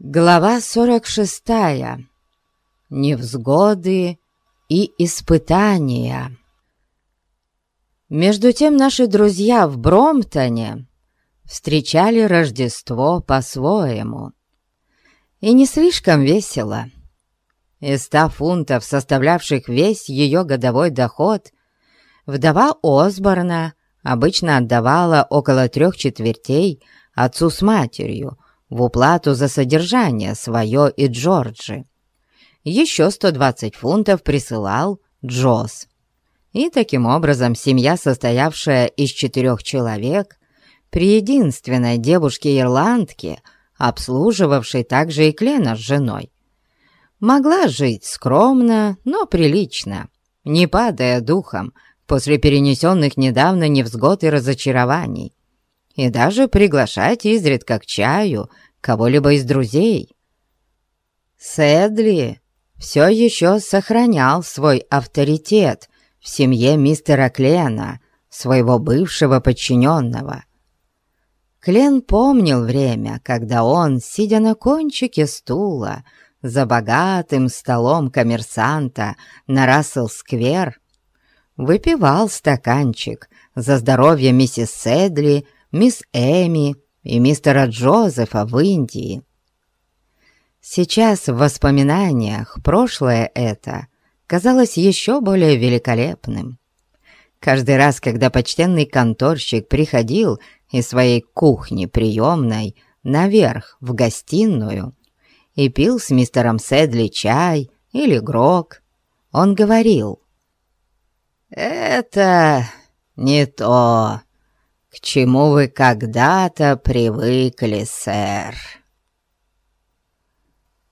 Глава 46. Невзгоды и испытания. Между тем наши друзья в Бромтоне встречали Рождество по-своему. И не слишком весело. Из ста фунтов, составлявших весь ее годовой доход, вдова Осборна обычно отдавала около трех четвертей отцу с матерью – в уплату за содержание свое и Джорджи. Еще 120 фунтов присылал Джосс. И таким образом семья, состоявшая из четырех человек, при единственной девушке-ирландке, обслуживавшей также и Клена с женой, могла жить скромно, но прилично, не падая духом после перенесенных недавно невзгод и разочарований, и даже приглашать изредка к чаю кого-либо из друзей. Сэдли все еще сохранял свой авторитет в семье мистера Клена, своего бывшего подчиненного. Клен помнил время, когда он, сидя на кончике стула, за богатым столом коммерсанта на Рассел-сквер, выпивал стаканчик за здоровье миссис Сэдли мисс Эми и мистера Джозефа в Индии. Сейчас в воспоминаниях прошлое это казалось еще более великолепным. Каждый раз, когда почтенный конторщик приходил из своей кухни-приемной наверх в гостиную и пил с мистером Сэдли чай или грог, он говорил «Это не то, к чему вы когда-то привыкли, сэр».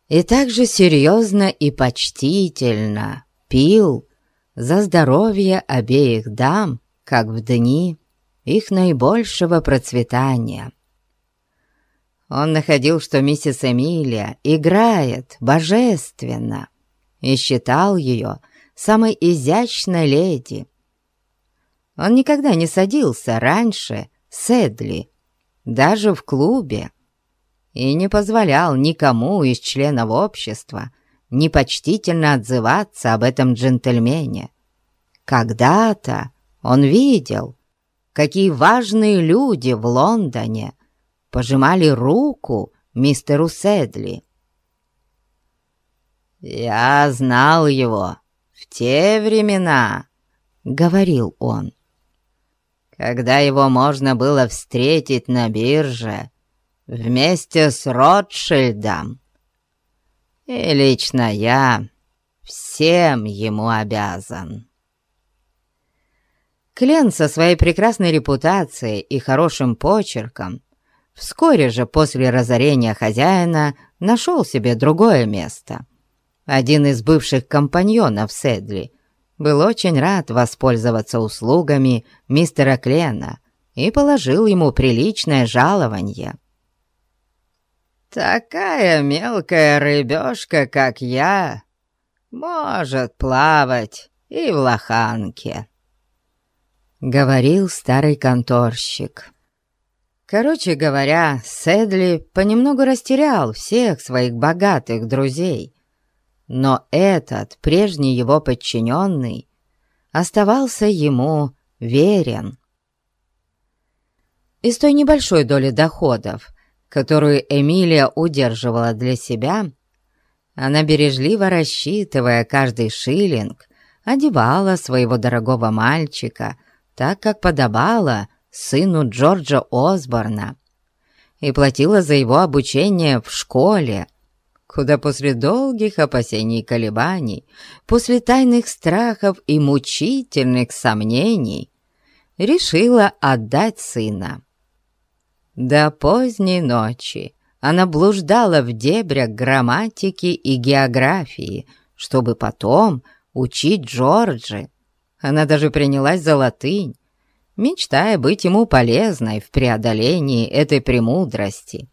И так же серьезно и почтительно пил за здоровье обеих дам, как в дни их наибольшего процветания. Он находил, что миссис Эмилия играет божественно и считал ее самой изящной леди, он никогда не садился раньше с Эдли, даже в клубе, и не позволял никому из членов общества непочтительно отзываться об этом джентльмене. Когда-то он видел, какие важные люди в Лондоне пожимали руку мистеру Седли. «Я знал его в те времена», — говорил он когда его можно было встретить на бирже вместе с Ротшильдом. И лично я всем ему обязан. Клен со своей прекрасной репутацией и хорошим почерком вскоре же после разорения хозяина нашел себе другое место. Один из бывших компаньонов Седли был очень рад воспользоваться услугами мистера Клена и положил ему приличное жалование. «Такая мелкая рыбешка, как я, может плавать и в лоханке», — говорил старый конторщик. Короче говоря, Седли понемногу растерял всех своих богатых друзей но этот, прежний его подчиненный, оставался ему верен. Из той небольшой доли доходов, которую Эмилия удерживала для себя, она, бережливо рассчитывая каждый шиллинг, одевала своего дорогого мальчика так, как подобало сыну Джорджа Осборна, и платила за его обучение в школе, куда после долгих опасений и колебаний, после тайных страхов и мучительных сомнений, решила отдать сына. До поздней ночи она блуждала в дебрях грамматики и географии, чтобы потом учить Джорджи. Она даже принялась за латынь, мечтая быть ему полезной в преодолении этой премудрости.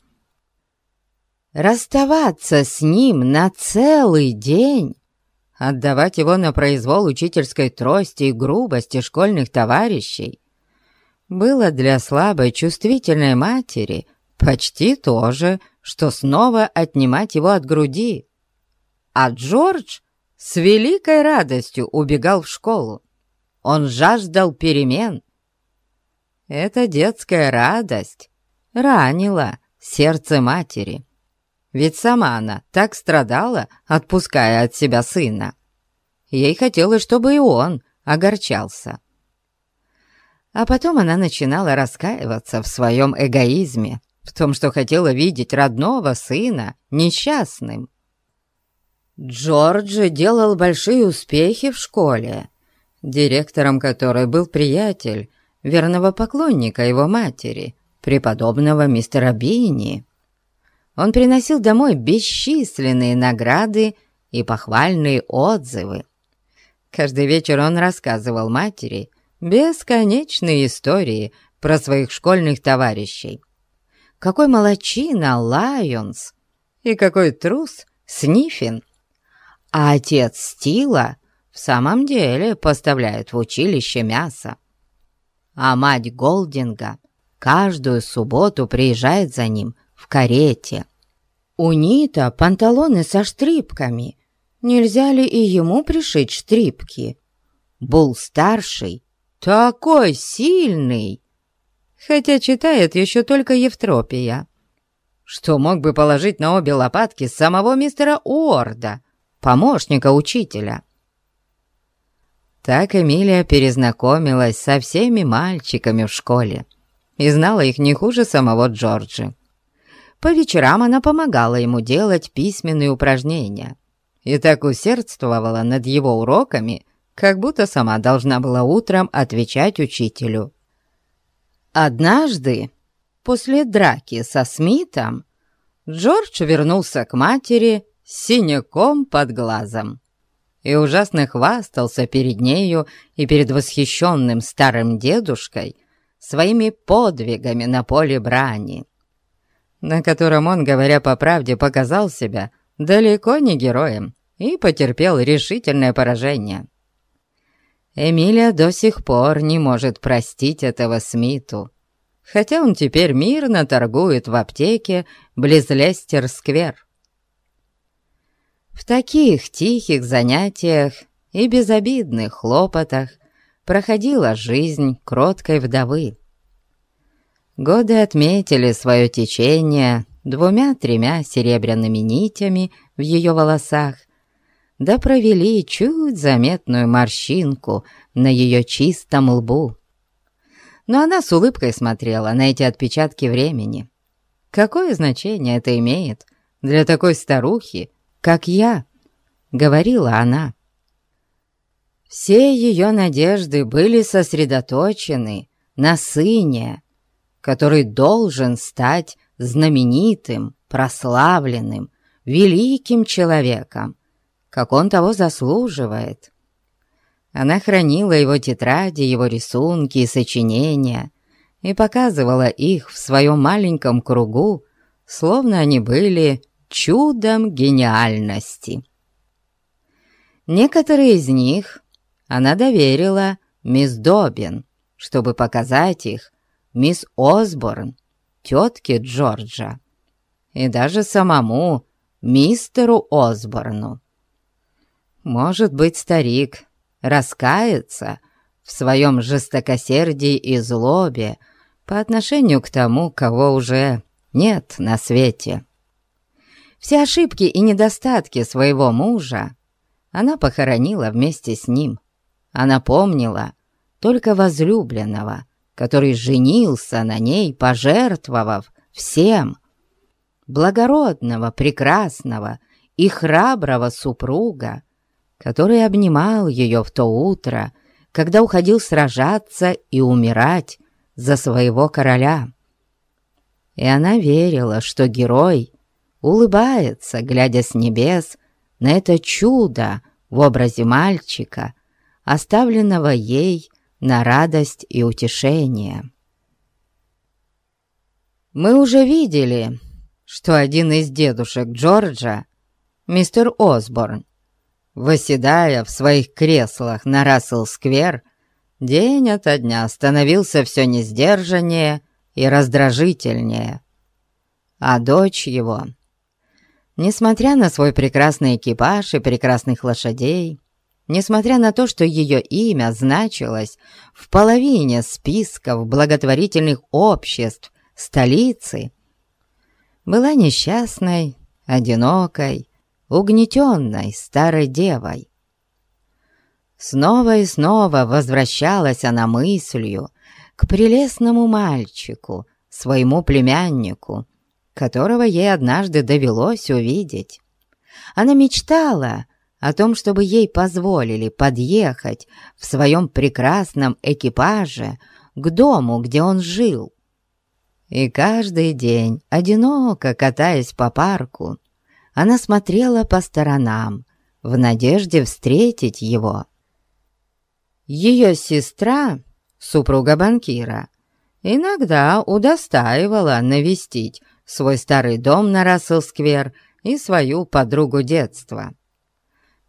Расставаться с ним на целый день, отдавать его на произвол учительской трости и грубости школьных товарищей, было для слабой чувствительной матери почти то же, что снова отнимать его от груди. А Джордж с великой радостью убегал в школу. Он жаждал перемен. Эта детская радость ранила сердце матери. Ведь сама она так страдала, отпуская от себя сына. Ей хотелось, чтобы и он огорчался. А потом она начинала раскаиваться в своем эгоизме, в том, что хотела видеть родного сына несчастным. Джорджи делал большие успехи в школе, директором которой был приятель верного поклонника его матери, преподобного мистера Бини. Он приносил домой бесчисленные награды и похвальные отзывы. Каждый вечер он рассказывал матери бесконечные истории про своих школьных товарищей. Какой молочина Лайонс и какой трус Снифин. А отец Стила в самом деле поставляет в училище мясо. А мать Голдинга каждую субботу приезжает за ним в карете. У Нита панталоны со штрипками. Нельзя ли и ему пришить штрипки? Был старший, такой сильный, хотя читает еще только Евтропия, что мог бы положить на обе лопатки самого мистера Уорда, помощника учителя. Так Эмилия перезнакомилась со всеми мальчиками в школе и знала их не хуже самого Джорджи. По вечерам она помогала ему делать письменные упражнения и так усердствовала над его уроками, как будто сама должна была утром отвечать учителю. Однажды, после драки со Смитом, Джордж вернулся к матери с синяком под глазом и ужасно хвастался перед нею и перед восхищенным старым дедушкой своими подвигами на поле брани на котором он, говоря по правде, показал себя далеко не героем и потерпел решительное поражение. Эмилия до сих пор не может простить этого Смиту, хотя он теперь мирно торгует в аптеке близ Лестер-сквер. В таких тихих занятиях и безобидных хлопотах проходила жизнь кроткой вдовы, Годы отметили свое течение двумя-тремя серебряными нитями в ее волосах, да провели чуть заметную морщинку на ее чистом лбу. Но она с улыбкой смотрела на эти отпечатки времени. «Какое значение это имеет для такой старухи, как я?» — говорила она. Все ее надежды были сосредоточены на сыне, который должен стать знаменитым, прославленным, великим человеком, как он того заслуживает. Она хранила его тетради, его рисунки и сочинения и показывала их в своем маленьком кругу, словно они были чудом гениальности. Некоторые из них она доверила мисс Добин, чтобы показать их мисс Осборн, тетке Джорджа и даже самому мистеру Осборну. Может быть, старик раскается в своем жестокосердии и злобе по отношению к тому, кого уже нет на свете. Все ошибки и недостатки своего мужа она похоронила вместе с ним. Она помнила только возлюбленного, который женился на ней, пожертвовав всем. Благородного, прекрасного и храброго супруга, который обнимал ее в то утро, когда уходил сражаться и умирать за своего короля. И она верила, что герой улыбается, глядя с небес на это чудо в образе мальчика, оставленного ей на радость и утешение. Мы уже видели, что один из дедушек Джорджа, мистер Осборн, восседая в своих креслах на Рассел-сквер, день ото дня становился все несдержаннее и раздражительнее. а дочь его, несмотря на свой прекрасный экипаж и прекрасных лошадей, несмотря на то, что ее имя значилось в половине списков благотворительных обществ столицы, была несчастной, одинокой, угнетенной старой девой. Снова и снова возвращалась она мыслью к прелестному мальчику, своему племяннику, которого ей однажды довелось увидеть. Она мечтала о том, чтобы ей позволили подъехать в своем прекрасном экипаже к дому, где он жил. И каждый день, одиноко катаясь по парку, она смотрела по сторонам в надежде встретить его. Ее сестра, супруга банкира, иногда удостаивала навестить свой старый дом на Рассел-сквер и свою подругу детства.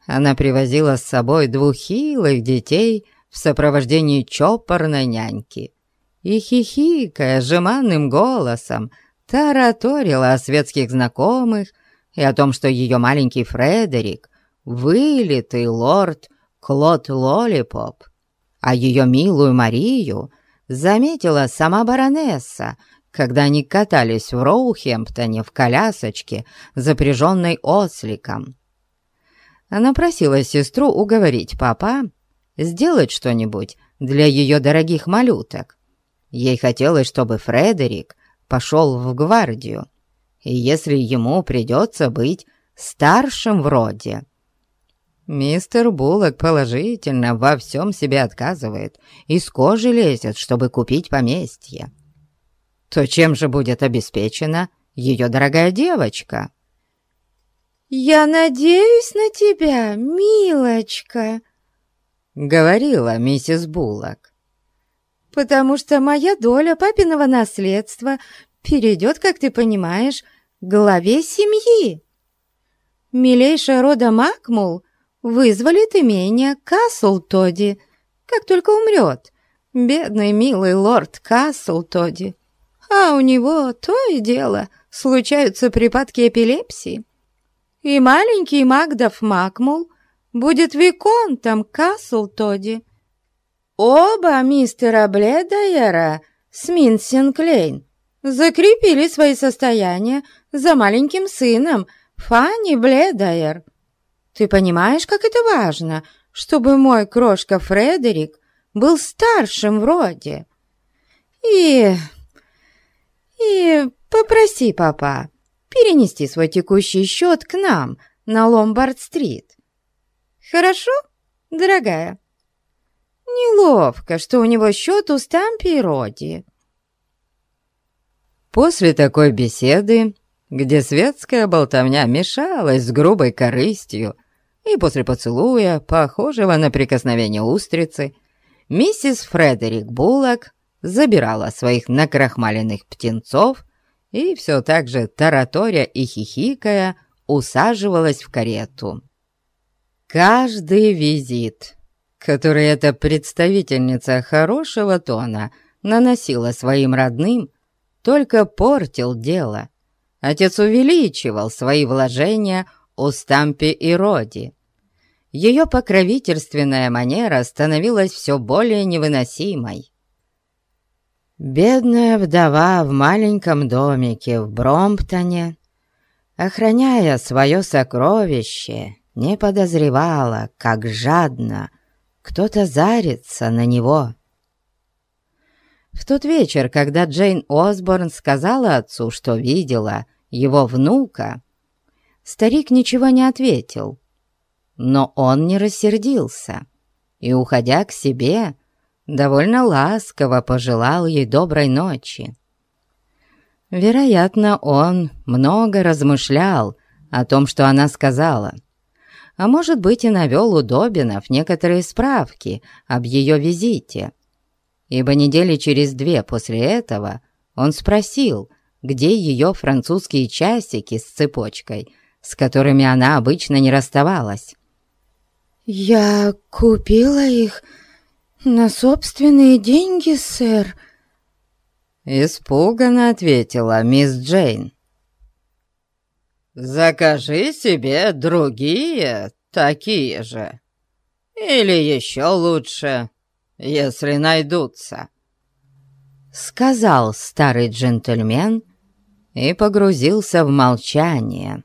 Она привозила с собой двух хилых детей в сопровождении чопорной няньки и, хихикая жеманным голосом, тараторила о светских знакомых и о том, что ее маленький Фредерик — вылитый лорд Клод Лолипоп, а ее милую Марию заметила сама баронесса, когда они катались в Роухемптоне в колясочке, запряженной осликом. Она просила сестру уговорить папа сделать что-нибудь для ее дорогих малюток. Ей хотелось, чтобы Фредерик пошел в гвардию, и если ему придется быть старшим вроде, Мистер Буллок положительно во всем себе отказывает, из кожи лезет, чтобы купить поместье. То чем же будет обеспечена ее дорогая девочка? «Я надеюсь на тебя, милочка», — говорила миссис Буллок. «Потому что моя доля папиного наследства перейдет, как ты понимаешь, главе семьи. Милейшая рода Макмул — вызволит имение Каслтоди, как только умрет. Бедный милый лорд Каслтоди. А у него то и дело случаются припадки эпилепсии. И маленький Магдов Макмул будет виконтом Каслтоди. Оба мистера Бледайера с Минсинклейн закрепили свои состояния за маленьким сыном Фанни Бледайер. Ты понимаешь, как это важно, чтобы мой крошка Фредерик был старшим вроде? И... и попроси папа перенести свой текущий счет к нам на Ломбард-стрит. Хорошо, дорогая? Неловко, что у него счет у Стампи и Роди. После такой беседы, где светская болтовня мешалась с грубой корыстью, и после поцелуя, похожего на прикосновение устрицы, миссис Фредерик Буллок забирала своих накрахмаленных птенцов и все так же тараторя и хихикая усаживалась в карету. Каждый визит, который эта представительница хорошего тона наносила своим родным, только портил дело. Отец увеличивал свои вложения у Стампи и Роди. Ее покровительственная манера становилась все более невыносимой. Бедная вдова в маленьком домике в Бромптоне, охраняя свое сокровище, не подозревала, как жадно кто-то зарится на него. В тот вечер, когда Джейн Осборн сказала отцу, что видела его внука, Старик ничего не ответил, но он не рассердился и, уходя к себе, довольно ласково пожелал ей доброй ночи. Вероятно, он много размышлял о том, что она сказала, а может быть и навел у Добинов некоторые справки об ее визите, ибо недели через две после этого он спросил, где ее французские часики с цепочкой – с которыми она обычно не расставалась. «Я купила их на собственные деньги, сэр», — испуганно ответила мисс Джейн. закажи себе другие такие же. Или еще лучше, если найдутся», — сказал старый джентльмен и погрузился в молчание.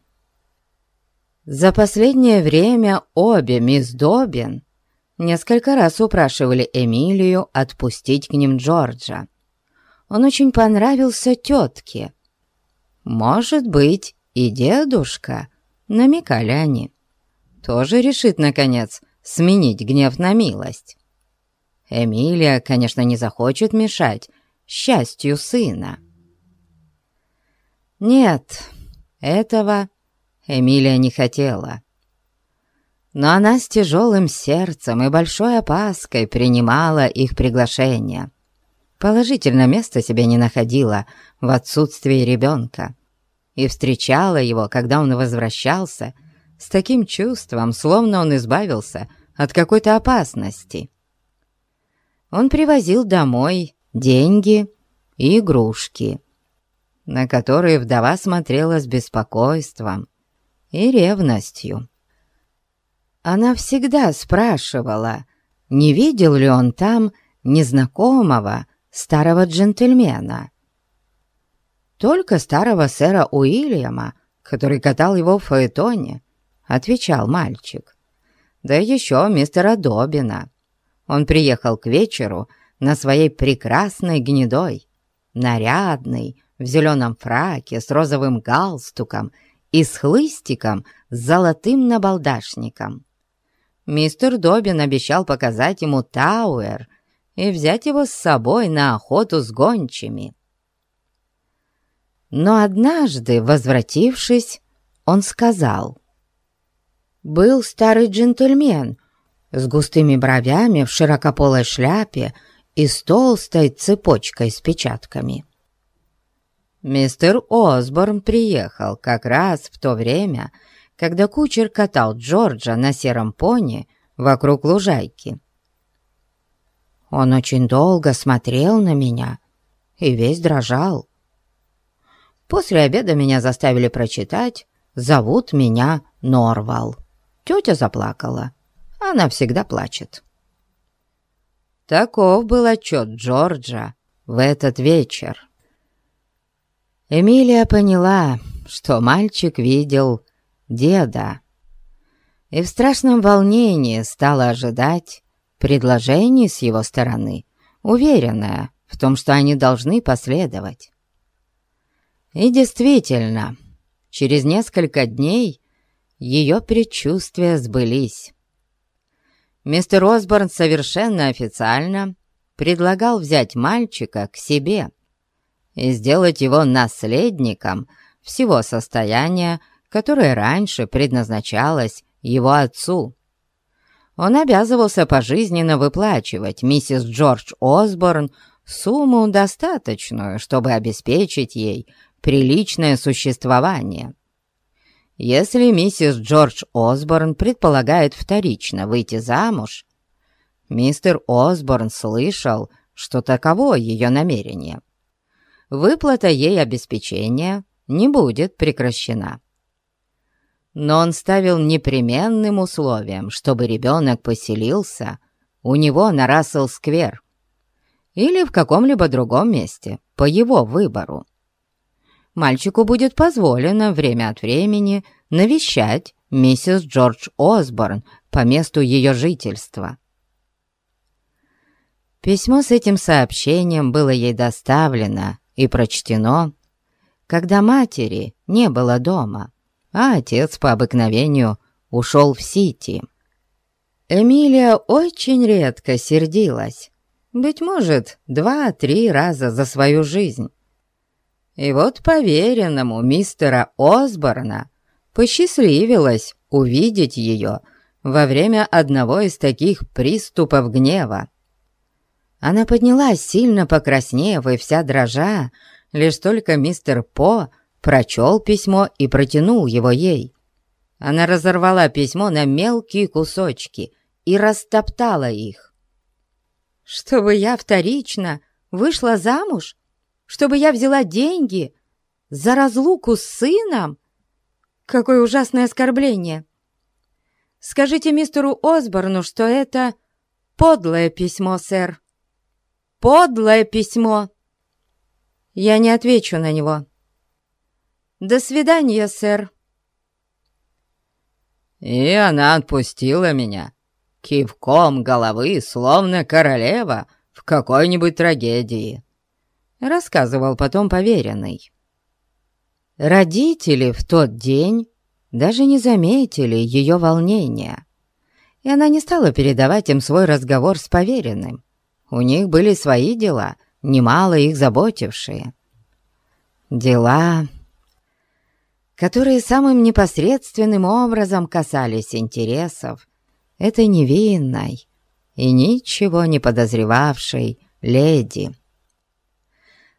За последнее время обе мисс Добин несколько раз упрашивали Эмилию отпустить к ним Джорджа. Он очень понравился тетке. Может быть, и дедушка, намекали они, тоже решит, наконец, сменить гнев на милость. Эмилия, конечно, не захочет мешать счастью сына. Нет, этого Эмилия не хотела. Но она с тяжелым сердцем и большой опаской принимала их приглашение. Положительно место себе не находила в отсутствии ребенка и встречала его, когда он возвращался, с таким чувством, словно он избавился от какой-то опасности. Он привозил домой деньги и игрушки, на которые вдова смотрела с беспокойством и ревностью. Она всегда спрашивала, не видел ли он там незнакомого старого джентльмена. Только старого сэра Уильяма, который катал его в фаэтоне, отвечал мальчик. Да еще мистера Добина. Он приехал к вечеру на своей прекрасной гнедой, нарядный, в зеленом фраке с розовым галстуком и с хлыстиком с золотым набалдашником. Мистер Добин обещал показать ему Тауэр и взять его с собой на охоту с гончими. Но однажды, возвратившись, он сказал, «Был старый джентльмен с густыми бровями в широкополой шляпе и с толстой цепочкой с печатками. Мистер Осборн приехал как раз в то время, когда кучер катал Джорджа на сером пони вокруг лужайки. Он очень долго смотрел на меня и весь дрожал. После обеда меня заставили прочитать «Зовут меня Норвал». Тетя заплакала. Она всегда плачет. Таков был отчет Джорджа в этот вечер. Эмилия поняла, что мальчик видел деда, и в страшном волнении стала ожидать предложений с его стороны, уверенная в том, что они должны последовать. И действительно, через несколько дней ее предчувствия сбылись. Мистер Осборн совершенно официально предлагал взять мальчика к себе и сделать его наследником всего состояния, которое раньше предназначалось его отцу. Он обязывался пожизненно выплачивать миссис Джордж Осборн сумму достаточную, чтобы обеспечить ей приличное существование. Если миссис Джордж Осборн предполагает вторично выйти замуж, мистер Осборн слышал, что таково ее намерение выплата ей обеспечения не будет прекращена. Но он ставил непременным условием, чтобы ребенок поселился у него на Рассел-сквер или в каком-либо другом месте по его выбору. Мальчику будет позволено время от времени навещать миссис Джордж Осборн по месту ее жительства. Письмо с этим сообщением было ей доставлено и прочтено, когда матери не было дома, а отец по обыкновению ушел в Сити. Эмилия очень редко сердилась, быть может, два-три раза за свою жизнь. И вот поверенному мистера Осборна посчастливилось увидеть ее во время одного из таких приступов гнева. Она поднялась, сильно покраснев и вся дрожа, лишь только мистер По прочел письмо и протянул его ей. Она разорвала письмо на мелкие кусочки и растоптала их. «Чтобы я вторично вышла замуж? Чтобы я взяла деньги за разлуку с сыном? Какое ужасное оскорбление! Скажите мистеру Осборну, что это подлое письмо, сэр. Подлое письмо. Я не отвечу на него. До свидания, сэр. И она отпустила меня кивком головы, словно королева в какой-нибудь трагедии, рассказывал потом поверенный. Родители в тот день даже не заметили ее волнения, и она не стала передавать им свой разговор с поверенным. У них были свои дела, немало их заботившие. Дела, которые самым непосредственным образом касались интересов этой невинной и ничего не подозревавшей леди.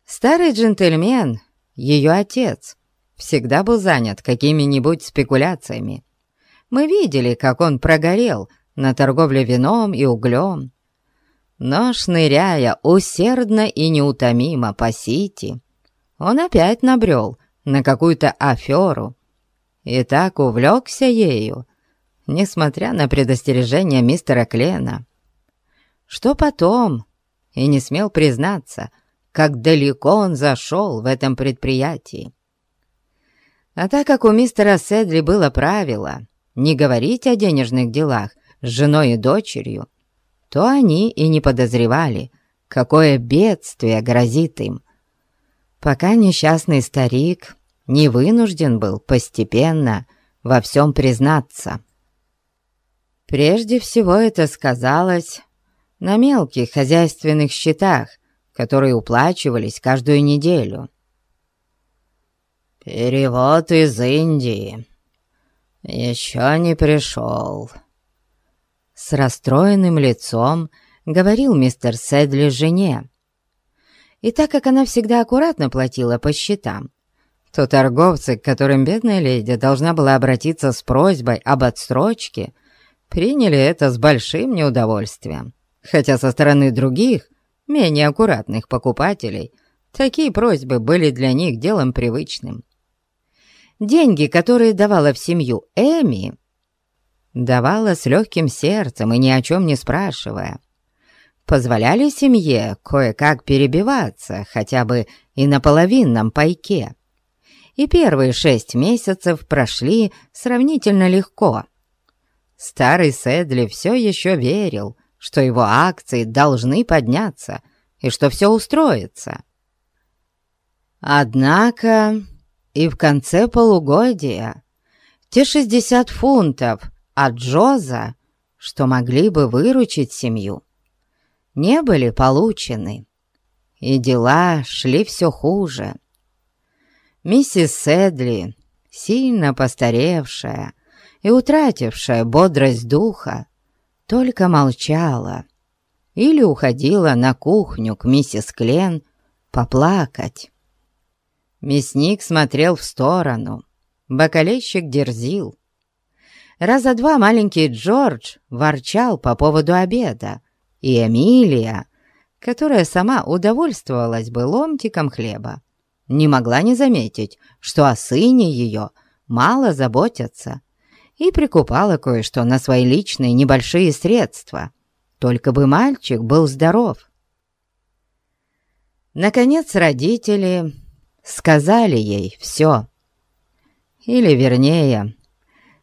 Старый джентльмен, ее отец, всегда был занят какими-нибудь спекуляциями. Мы видели, как он прогорел на торговле вином и углем. Но, шныряя усердно и неутомимо по Сити, он опять набрел на какую-то аферу. И так увлекся ею, несмотря на предостережение мистера Клена, что потом? И не смел признаться, как далеко он зашел в этом предприятии. А так как у мистера Седли было правило не говорить о денежных делах с женой и дочерью, то они и не подозревали, какое бедствие грозит им, пока несчастный старик не вынужден был постепенно во всем признаться. Прежде всего это сказалось на мелких хозяйственных счетах, которые уплачивались каждую неделю. «Перевод из Индии еще не пришел», — с расстроенным лицом говорил мистер Сэдли жене. И так как она всегда аккуратно платила по счетам, то торговцы, к которым бедная леди должна была обратиться с просьбой об отсрочке, приняли это с большим неудовольствием, хотя со стороны других, менее аккуратных покупателей, такие просьбы были для них делом привычным. Деньги, которые давала в семью Эми, давала с легким сердцем и ни о чем не спрашивая, позволяли семье кое-как перебиваться хотя бы и на половинном пайке. И первые шесть месяцев прошли сравнительно легко – Старый Сэдли все еще верил, что его акции должны подняться и что все устроится. Однако и в конце полугодия те 60 фунтов от Джоза, что могли бы выручить семью, не были получены, и дела шли все хуже. Миссис Сэдли, сильно постаревшая, и утратившая бодрость духа, только молчала или уходила на кухню к миссис Клен поплакать. Мясник смотрел в сторону, бокалейщик дерзил. Раза два маленький Джордж ворчал по поводу обеда, и Эмилия, которая сама удовольствовалась бы ломтиком хлеба, не могла не заметить, что о сыне ее мало заботятся и прикупала кое-что на свои личные небольшие средства. Только бы мальчик был здоров. Наконец родители сказали ей все. Или, вернее,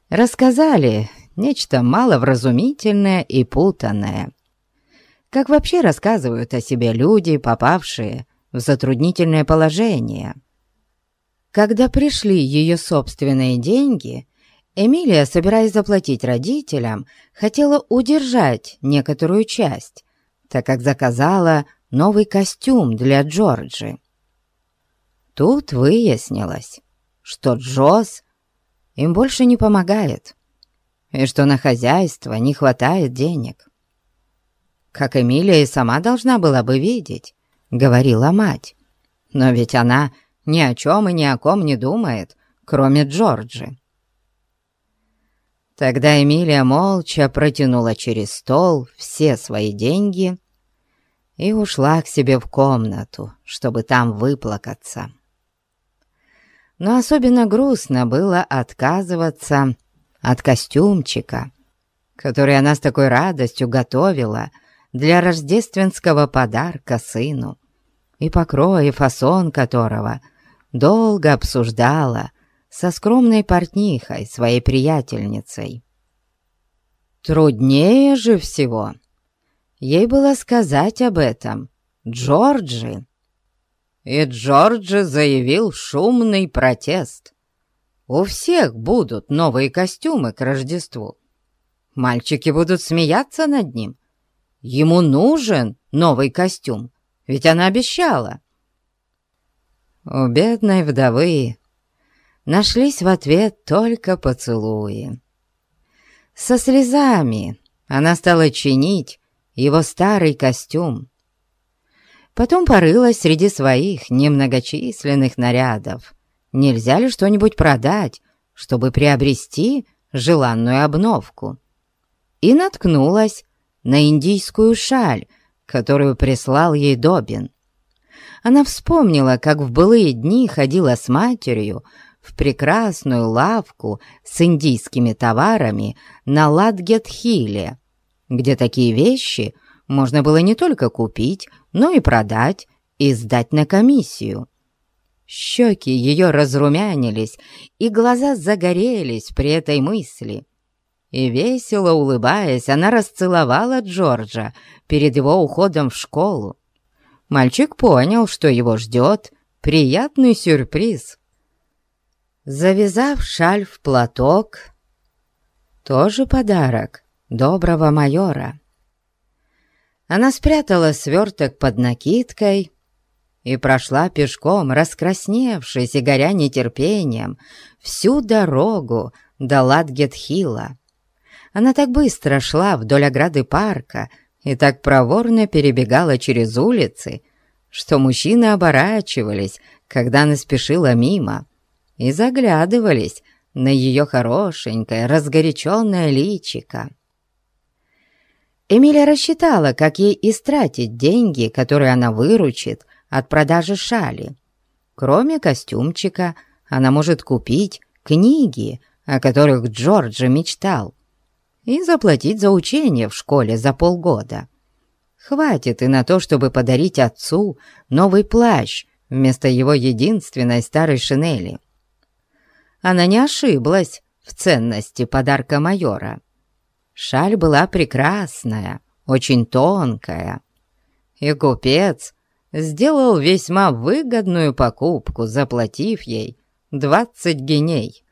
рассказали нечто маловразумительное и путанное. Как вообще рассказывают о себе люди, попавшие в затруднительное положение. Когда пришли ее собственные деньги, Эмилия, собираясь заплатить родителям, хотела удержать некоторую часть, так как заказала новый костюм для Джорджи. Тут выяснилось, что Джоз им больше не помогает, и что на хозяйство не хватает денег. Как Эмилия и сама должна была бы видеть, говорила мать. Но ведь она ни о чем и ни о ком не думает, кроме Джорджи. Тогда Эмилия молча протянула через стол все свои деньги и ушла к себе в комнату, чтобы там выплакаться. Но особенно грустно было отказываться от костюмчика, который она с такой радостью готовила для рождественского подарка сыну, и покрой и фасон которого долго обсуждала со скромной портнихой, своей приятельницей. Труднее же всего ей было сказать об этом Джорджи. И Джорджи заявил шумный протест. У всех будут новые костюмы к Рождеству. Мальчики будут смеяться над ним. Ему нужен новый костюм, ведь она обещала. У бедной вдовы нашлись в ответ только поцелуи. Со слезами она стала чинить его старый костюм. Потом порылась среди своих немногочисленных нарядов. Нельзя ли что-нибудь продать, чтобы приобрести желанную обновку? И наткнулась на индийскую шаль, которую прислал ей Добин. Она вспомнила, как в былые дни ходила с матерью в прекрасную лавку с индийскими товарами на Ладгет-Хилле, где такие вещи можно было не только купить, но и продать и сдать на комиссию. Щеки ее разрумянились, и глаза загорелись при этой мысли. И весело улыбаясь, она расцеловала Джорджа перед его уходом в школу. Мальчик понял, что его ждет приятный сюрприз. Завязав шаль в платок, тоже подарок доброго майора. Она спрятала сверток под накидкой и прошла пешком, раскрасневшись и горя нетерпением, всю дорогу до Ладгетхила. Она так быстро шла вдоль ограды парка и так проворно перебегала через улицы, что мужчины оборачивались, когда она спешила мимо и заглядывались на ее хорошенькое, разгоряченное личико. Эмилия рассчитала, как ей истратить деньги, которые она выручит от продажи шали. Кроме костюмчика, она может купить книги, о которых Джорджи мечтал, и заплатить за учение в школе за полгода. Хватит и на то, чтобы подарить отцу новый плащ вместо его единственной старой шинели. Она не ошиблась в ценности подарка майора. Шаль была прекрасная, очень тонкая, и купец сделал весьма выгодную покупку, заплатив ей двадцать геней.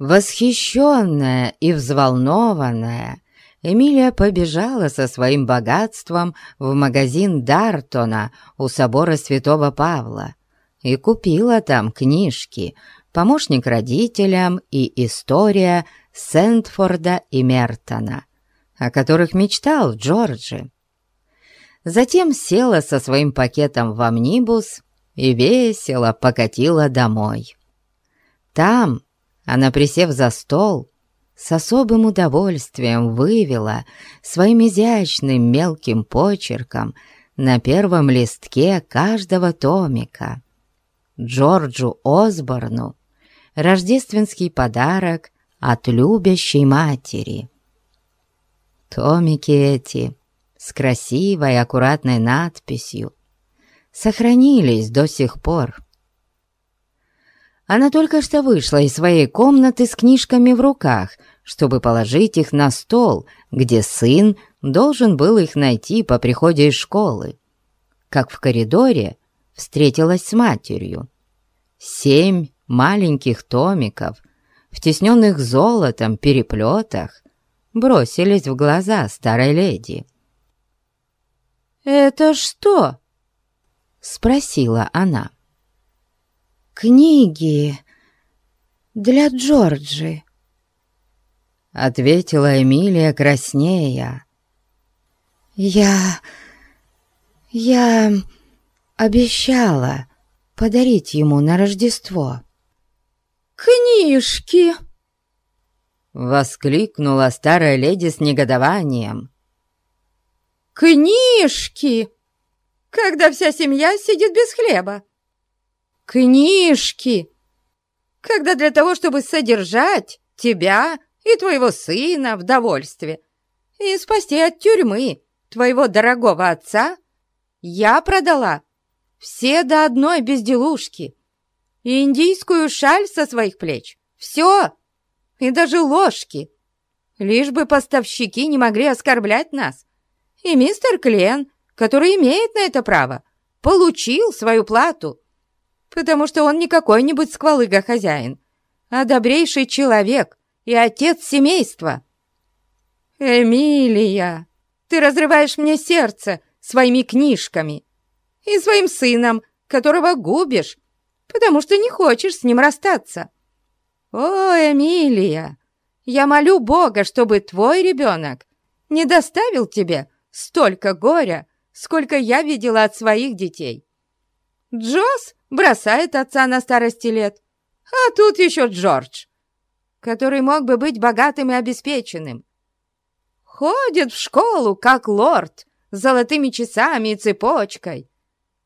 Восхищенная и взволнованная, Эмилия побежала со своим богатством в магазин Дартона у собора Святого Павла и купила там книжки помощник родителям и история Сентфорда и Мертона, о которых мечтал Джорджи. Затем села со своим пакетом в амнибус и весело покатила домой. Там она, присев за стол, с особым удовольствием вывела своим изящным мелким почерком на первом листке каждого томика Джорджу Осборну рождественский подарок от любящей матери. Томики эти с красивой аккуратной надписью сохранились до сих пор. Она только что вышла из своей комнаты с книжками в руках, чтобы положить их на стол, где сын должен был их найти по приходе из школы. Как в коридоре встретилась с матерью. Семь маленьких томиков, втесненных золотом переплетах, бросились в глаза старой леди. «Это что?» — спросила она. «Книги для Джорджи», — ответила Эмилия краснея. «Я... я обещала подарить ему на Рождество». «Книжки!» Воскликнула старая леди с негодованием. «Книжки! Когда вся семья сидит без хлеба! Книжки! когда для того, чтобы содержать тебя и твоего сына в довольстве и спасти от тюрьмы твоего дорогого отца, я продала все до одной безделушки индийскую шаль со своих плеч. Все, и даже ложки, лишь бы поставщики не могли оскорблять нас. И мистер Клен, который имеет на это право, получил свою плату, потому что он не какой-нибудь сквалыга-хозяин, а добрейший человек и отец семейства. Эмилия, ты разрываешь мне сердце своими книжками и своим сыном, которого губишь, потому что не хочешь с ним расстаться. О, Эмилия, я молю Бога, чтобы твой ребенок не доставил тебе столько горя, сколько я видела от своих детей. Джосс бросает отца на старости лет, а тут еще Джордж, который мог бы быть богатым и обеспеченным. Ходит в школу, как лорд, с золотыми часами и цепочкой,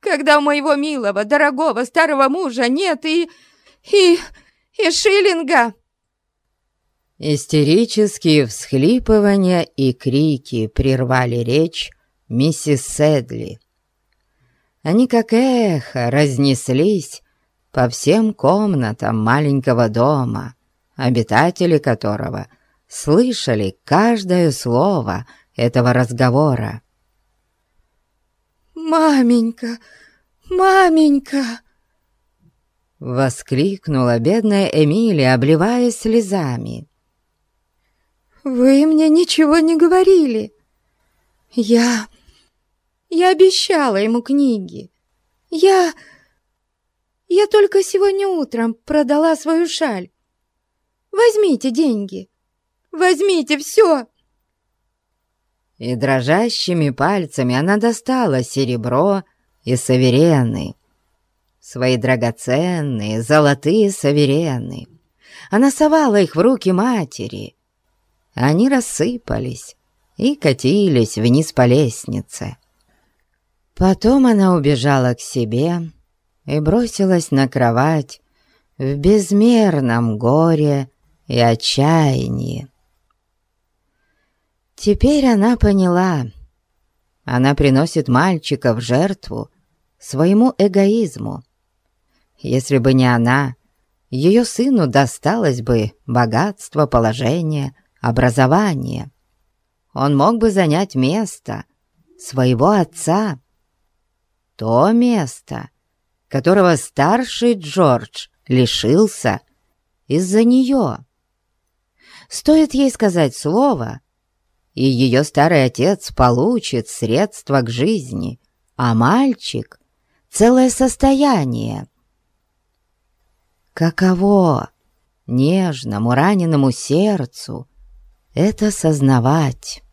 когда у моего милого, дорогого старого мужа нет и... и... и шиллинга. Истерические всхлипывания и крики прервали речь миссис Седли. Они как эхо разнеслись по всем комнатам маленького дома, обитатели которого слышали каждое слово этого разговора. «Маменька! Маменька!» Воскликнула бедная Эмилия, обливаясь слезами. «Вы мне ничего не говорили. Я... я обещала ему книги. Я... я только сегодня утром продала свою шаль. Возьмите деньги. Возьмите все!» И дрожащими пальцами она достала серебро и саверены. Свои драгоценные золотые саверены. Она совала их в руки матери, они рассыпались и катились вниз по лестнице. Потом она убежала к себе и бросилась на кровать в безмерном горе и отчаянии. Теперь она поняла, она приносит мальчика в жертву своему эгоизму. Если бы не она, ее сыну досталось бы богатство, положение, образование. Он мог бы занять место своего отца. То место, которого старший Джордж лишился из-за нее. Стоит ей сказать слово, и ее старый отец получит средства к жизни, а мальчик — целое состояние. Каково нежному раненому сердцу — это сознавать.